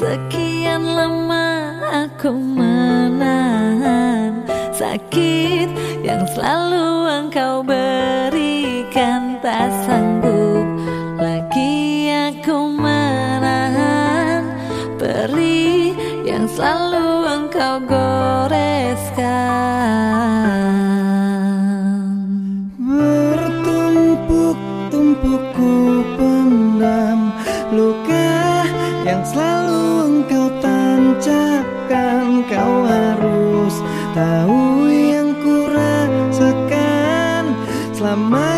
Sekian lama aku menahan sakit yang selalu engkau berikan tak sanggup lagi aku menahan perih yang selalu engkau goreskan. Yang selalu engkau tancapkan kau harus tahu yang ku rasakan selama